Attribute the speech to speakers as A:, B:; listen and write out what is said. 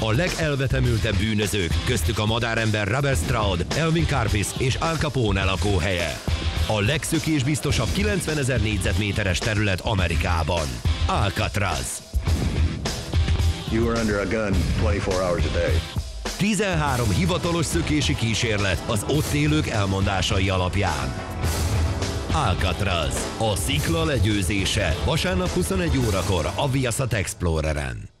A: A legelvetemültebb bűnözők, köztük a madárember Robert Stroud, Elvin Karpis és Al Capone lakóhelye. A legszökésbiztosabb 90 ezer négyzetméteres terület Amerikában. Alcatraz.
B: You were under a gun 24 hours a day.
A: 13 hivatalos szökési kísérlet az ott élők elmondásai alapján. Alcatraz. A szikla legyőzése. Vasárnap 21 órakor a Viaszat Exploreren.